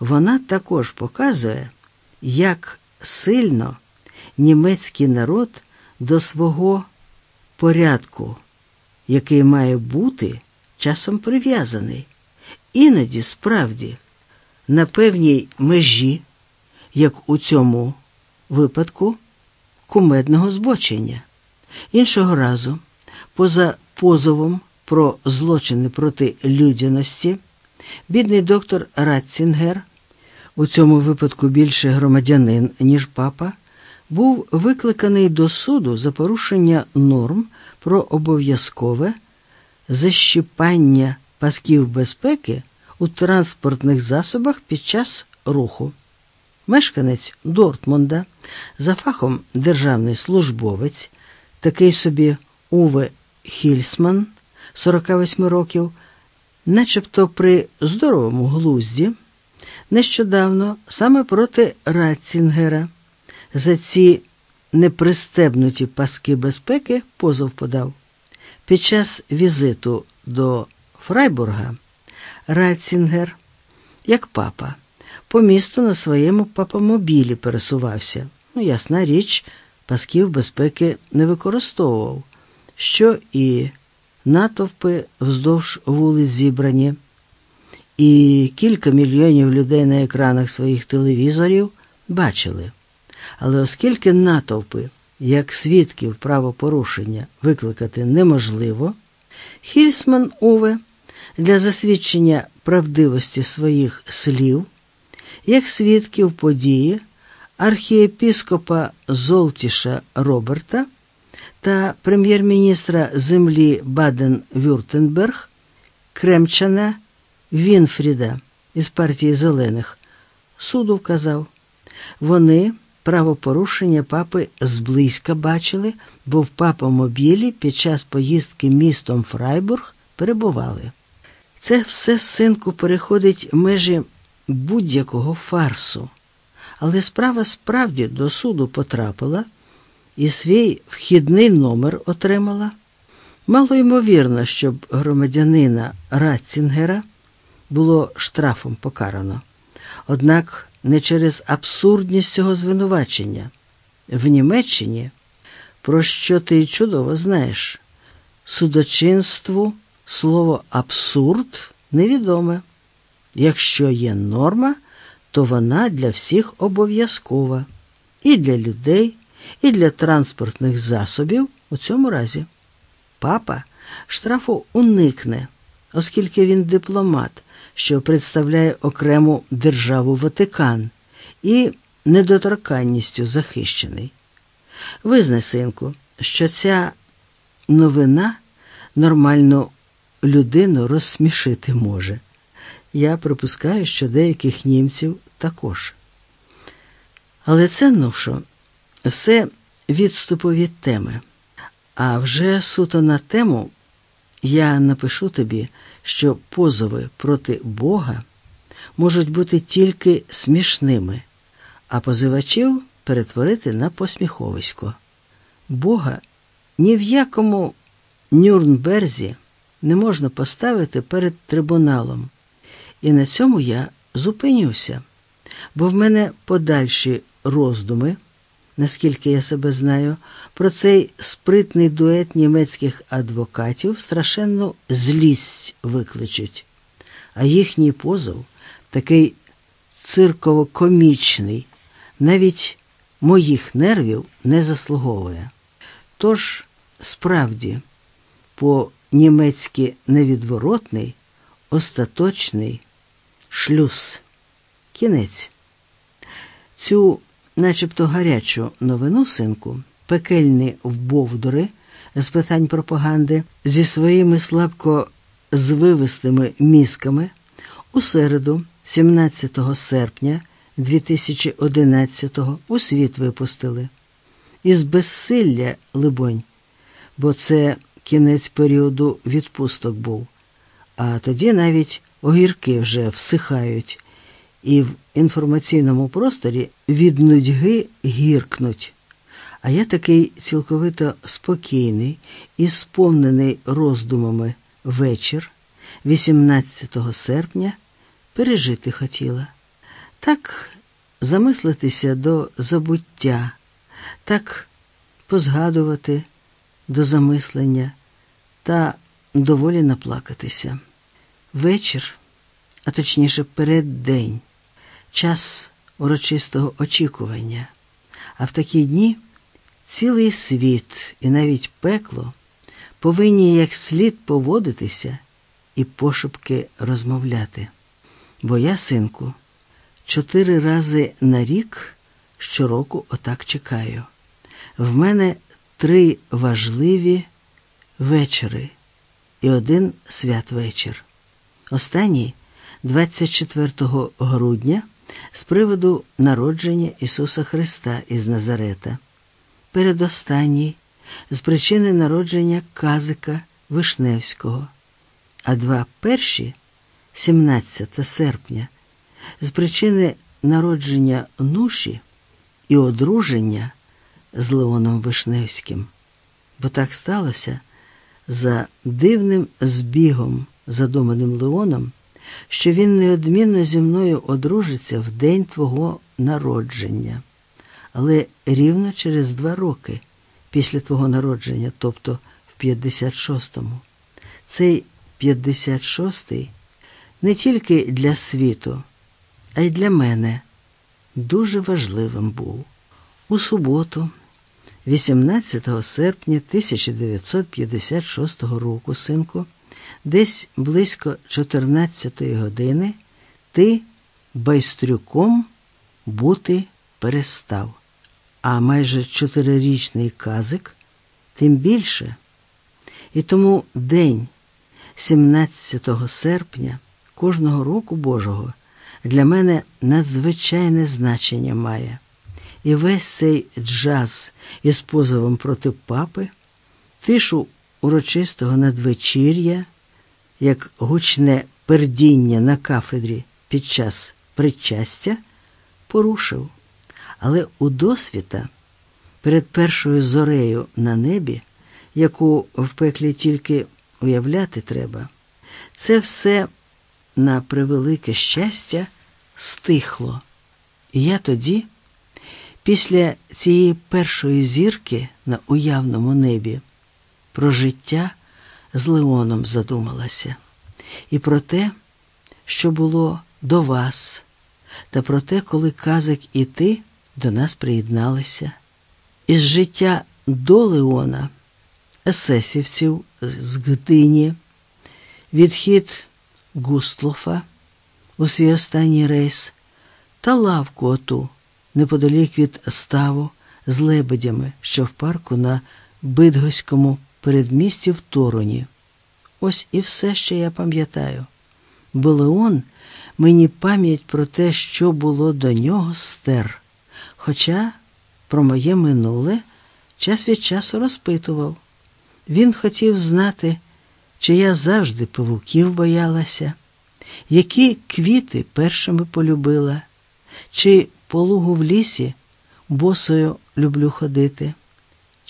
Вона також показує, як сильно німецький народ до свого порядку, який має бути часом прив'язаний. Іноді справді на певній межі, як у цьому випадку, кумедного збочення. Іншого разу, поза позовом про злочини проти людяності, бідний доктор Ратцінгер, у цьому випадку більше громадянин, ніж папа, був викликаний до суду за порушення норм про обов'язкове защіпання пасків безпеки у транспортних засобах під час руху. Мешканець Дортмунда, за фахом державний службовець, такий собі Уве Хільсман, 48 років, начебто при здоровому глузді, нещодавно саме проти Ратцінгера за ці непристебнуті паски безпеки позов подав. Під час візиту до Фрайбурга Ратцінгер, як папа, по місту на своєму папомобілі пересувався. Ну, ясна річ, пасків безпеки не використовував, що і натовпи вздовж вулиць зібрані, і кілька мільйонів людей на екранах своїх телевізорів бачили. Але оскільки натовпи, як свідків правопорушення, викликати неможливо, Хільсман Уве для засвідчення правдивості своїх слів, як свідків події архієпіскопа Золтіша Роберта та прем'єр-міністра землі Баден-Вюртенберг Кремчана Вінфріда із партії Зелених суду вказав, вони правопорушення папи зблизька бачили, бо в папомобілі під час поїздки містом Фрайбург перебували. Це все, синку, переходить межі будь-якого фарсу. Але справа справді до суду потрапила і свій вхідний номер отримала. Мало ймовірно, щоб громадянина Ратцінгера було штрафом покарано. Однак не через абсурдність цього звинувачення. В Німеччині, про що ти чудово знаєш, судочинству слово абсурд невідоме. Якщо є норма, то вона для всіх обов'язкова і для людей, і для транспортних засобів у цьому разі. Папа штрафу уникне, оскільки він дипломат, що представляє окрему державу Ватикан і недоторканністю захищений. Визнай, синку, що ця новина нормальну людину розсмішити може. Я припускаю, що деяких німців також. Але це ну що, все відступу від теми. А вже суто на тему я напишу тобі, що позови проти Бога можуть бути тільки смішними, а позивачів перетворити на посміховисько. Бога ні в якому Нюрнберзі не можна поставити перед трибуналом. І на цьому я зупинюся, бо в мене подальші роздуми, наскільки я себе знаю, про цей спритний дует німецьких адвокатів страшенну злість викличуть, а їхній позов такий цирково-комічний, навіть моїх нервів не заслуговує. Тож, справді, по німецьки невідворотний, остаточний шлюз. Кінець. Цю, начебто гарячу новину, синку, пекельні вбовдори з питань пропаганди зі своїми слабко звивистими мізками у середу, 17 серпня 2011-го у світ випустили. Із безсилля, либонь, бо це кінець періоду відпусток був, а тоді навіть огірки вже всихають і в інформаційному просторі від нудьги гіркнуть. А я такий цілковито спокійний і сповнений роздумами вечір, 18 серпня, пережити хотіла. Так замислитися до забуття, так позгадувати до замислення та доволі наплакатися. Вечір, а точніше переддень, час урочистого очікування, а в такі дні цілий світ і навіть пекло повинні як слід поводитися і пошепки розмовляти. Бо я, синку, чотири рази на рік щороку отак чекаю. В мене три важливі вечори і один святвечір. Останній 24 грудня з приводу народження Ісуса Христа із Назарета. Передостанній з причини народження Казика Вишневського, а два перші 17 серпня, з причини народження Нуші і одруження з Леоном Вишневським. Бо так сталося за дивним збігом, задуманим Леоном, що він неодмінно зі мною одружиться в день твого народження, але рівно через два роки після твого народження, тобто в 56-му. Цей 56-й не тільки для світу, а й для мене дуже важливим був. У суботу, 18 серпня 1956 року, синку, десь близько 14-ї години ти байстрюком бути перестав, а майже чотирирічний казик тим більше. І тому день 17 серпня кожного року Божого для мене надзвичайне значення має. І весь цей джаз із позовом проти папи, тишу урочистого надвечір'я, як гучне пердіння на кафедрі під час причастя, порушив. Але у досвіта перед першою зорею на небі, яку в пеклі тільки уявляти треба, це все на превелике щастя стихло. І я тоді, після цієї першої зірки на уявному небі, про життя з Леоном задумалася, і про те, що було до вас, та про те, коли казик і ти до нас приєдналися. Із життя до Леона, есесівців з Гдині, відхід Густлофа у свій останній рейс та лавку оту неподалік від ставу з лебедями, що в парку на Бидгоському передмісті в Тороні. Ось і все, що я пам'ятаю. Бо Леон мені пам'ять про те, що було до нього стер. Хоча про моє минуле час від часу розпитував. Він хотів знати, чи я завжди павуків боялася, які квіти першими полюбила, чи по лугу в лісі босою люблю ходити,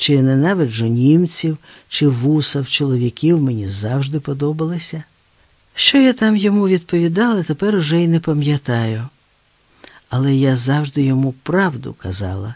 чи ненавиджу німців, чи вусав чоловіків мені завжди подобалося. Що я там йому відповідала, тепер уже й не пам'ятаю. Але я завжди йому правду казала